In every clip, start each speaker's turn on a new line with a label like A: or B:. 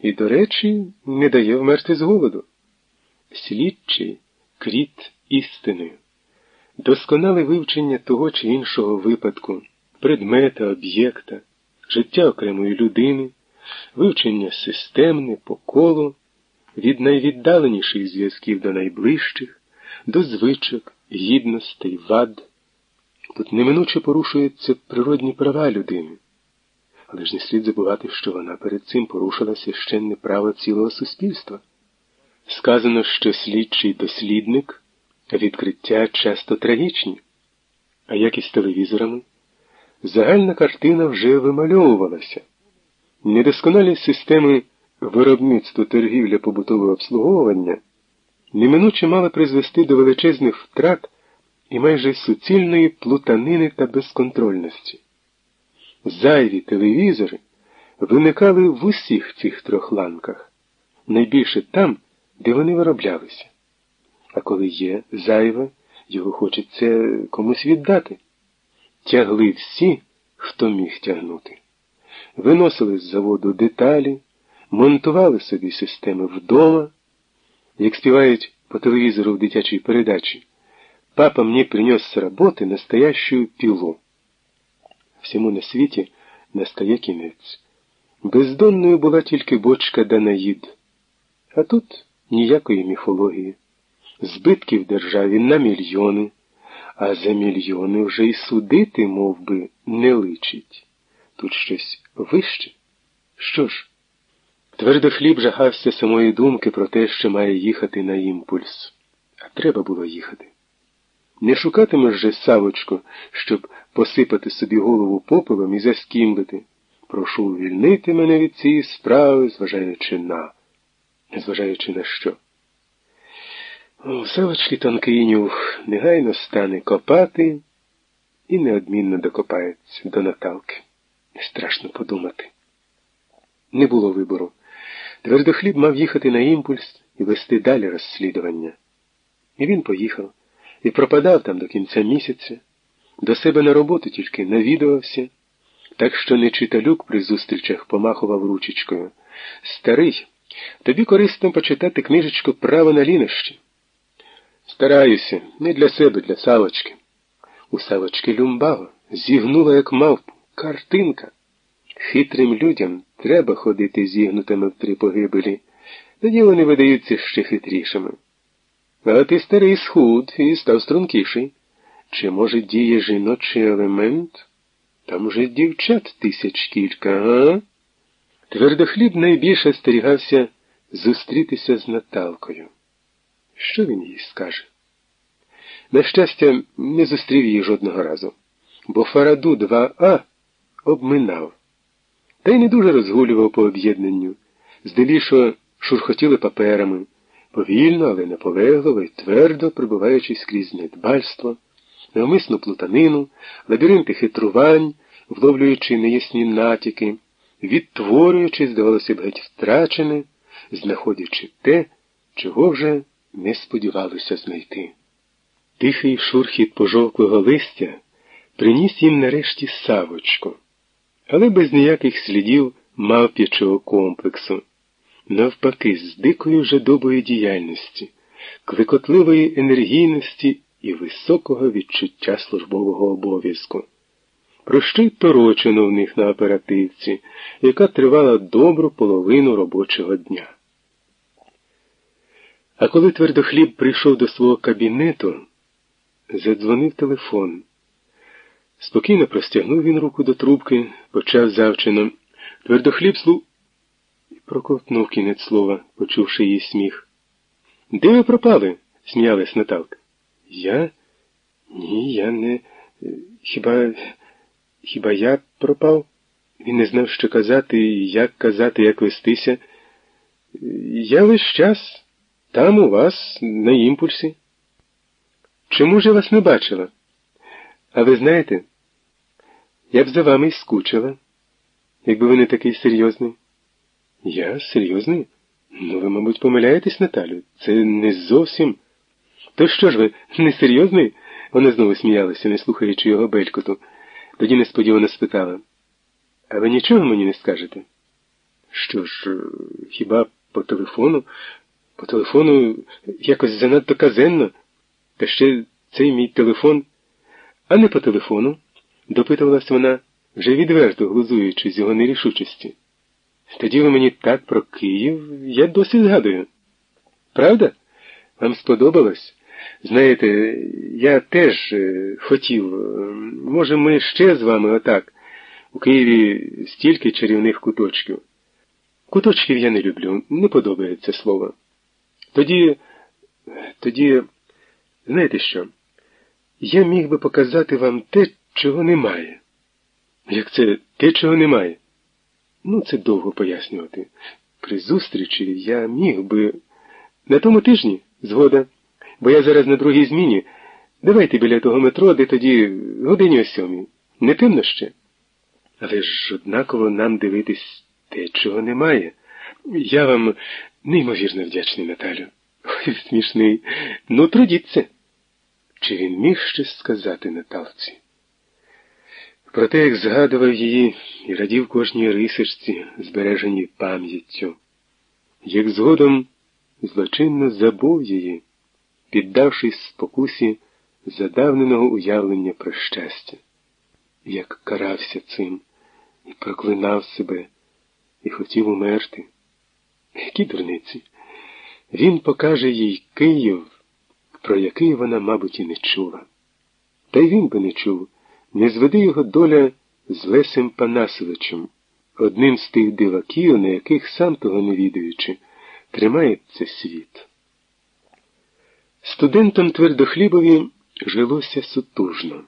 A: і, до речі, не дає вмерти з голоду. Слідчий кріт істиною, досконале вивчення того чи іншого випадку, предмета, об'єкта, життя окремої людини, вивчення системне по колу, від найвіддаленіших зв'язків до найближчих, до звичок, гідностей, вад. Тут неминуче порушуються природні права людини. Але ж не слід забувати, що вона перед цим порушила священне право цілого суспільства. Сказано, що слідчий дослідник відкриття часто трагічні, а як із телевізорами, загальна картина вже вимальовувалася. Недосконалі системи виробництва торгівля побутового обслуговування неминуче мали призвести до величезних втрат і майже суцільної плутанини та безконтрольності. Зайві телевізори виникали в усіх цих трьох ланках, найбільше там, де вони вироблялися. А коли є зайве, його хочеться комусь віддати. Тягли всі, хто міг тягнути. Виносили з заводу деталі, монтували собі системи вдома, як співають по телевізору в дитячій передачі. Папа мне принес с работы настоящую пилу. Всьому на світі настає кінець. Бездонною була тільки бочка Данаїд. А тут ніякої міфології. Збитків державі на мільйони, а за мільйони вже й судити, мов би, не личить. Тут щось вище. Що ж? Твердохліб жагався самої думки про те, що має їхати на імпульс. А треба було їхати. Не шукатимеш же, Савочко, щоб посипати собі голову попелом і заскімлити. Прошу увільнити мене від цієї справи, зважаючи на. Зважаючи на що? У Савочки тонкий нюх негайно стане копати і неодмінно докопається до Наталки. Страшно подумати. Не було вибору. Твердохліб мав їхати на імпульс і вести далі розслідування. І він поїхав і пропадав там до кінця місяця, до себе на роботу тільки навідувався, так що нечиталюк при зустрічах помахував ручечкою. Старий, тобі корисно почитати книжечку Право на лінощі. Стараюся, не для себе, для Савочки. У Савочки люмбава, зігнула, як мавпу, картинка. Хитрим людям треба ходити зігнутими в три погибелі, тоді вони видаються ще хитрішими. А ти старий схуд і став стрункіший. Чи, може, діє жіночий елемент? Там уже дівчат тисяч кілька, га? Твердохліб найбільше стерігався зустрітися з Наталкою. Що він їй скаже? На щастя, не зустрів її жодного разу, бо Фараду 2А обминав. Та й не дуже розгулював по об'єднанню, здебільшого шурхотіли паперами повільно, але наполегливо і твердо пробиваючись крізь недбальство, навмисну плутанину, лабіринти хитрувань, вловлюючи неясні натяки, відтворюючи, здавалося б, геть втрачене, знаходячи те, чого вже не сподівалися знайти. Тихий шурхіт пожовклого листя приніс їм нарешті савочку, але без ніяких слідів мавп'ячого комплексу навпаки, з дикою жадобою діяльності, кликотливої енергійності і високого відчуття службового обов'язку. Про що й торочено в них на оперативці, яка тривала добру половину робочого дня. А коли твердохліб прийшов до свого кабінету, задзвонив телефон. Спокійно простягнув він руку до трубки, почав завчено. Твердохліб слу проковтнув кінець слова, почувши її сміх. Де ви пропали? сміялась Наталка. Я? Ні, я не. Хіба хіба я пропав? Він не знав, що казати, як казати, як вестися. Я весь час там у вас, на імпульсі. Чому ж я вас не бачила? А ви знаєте, я б за вами й скучила, якби ви не такий серйозний. Я серйозний? Ну, ви, мабуть, помиляєтесь, Наталю. Це не зовсім. То що ж ви, несерйозний? Вона знову сміялася, не слухаючи його белькоту. Тоді несподівано спитала. А ви нічого мені не скажете? Що ж, е, хіба по телефону? По телефону якось занадто казенно, та ще цей мій телефон, а не по телефону, допитувалась вона, вже відверто глузуючи з його нерішучості. Тоді ви мені так про Київ, я досі згадую. Правда? Вам сподобалось? Знаєте, я теж е, хотів, е, може, ми ще з вами отак. У Києві стільки чарівних куточків. Куточків я не люблю, не подобається слово. Тоді, тоді, знаєте що? Я міг би показати вам те, чого немає. Як це те, чого немає? Ну, це довго пояснювати. При зустрічі я міг би. На тому тижні, згода, бо я зараз на другій зміні. Давайте біля того метро, де тоді годині о сьомій. Не темно ще. Але ж однаково нам дивитись те, чого немає. Я вам неймовірно вдячний, Наталю. Ой, смішний. Ну, трудіться. Чи він міг щось сказати Наталці? Проте, як згадував її і радів кожній рисочці, збереженій пам'яттю, як згодом злочинно забув її, піддавшись спокусі задавненого уявлення про щастя, як карався цим і проклинав себе, і хотів умерти. Які дурниці? Він покаже їй Київ, про який вона, мабуть, і не чула. Та й він би не чув, не зведи його доля з Лесем Панасовичем, одним з тих диваків, на яких, сам того не відаючи, тримається світ. Студентам твердохлібові жилося сутужно.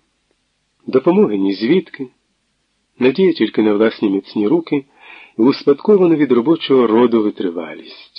A: Допомоги ні звідки, надія тільки на власні міцні руки і успадковану від робочого роду витривалість.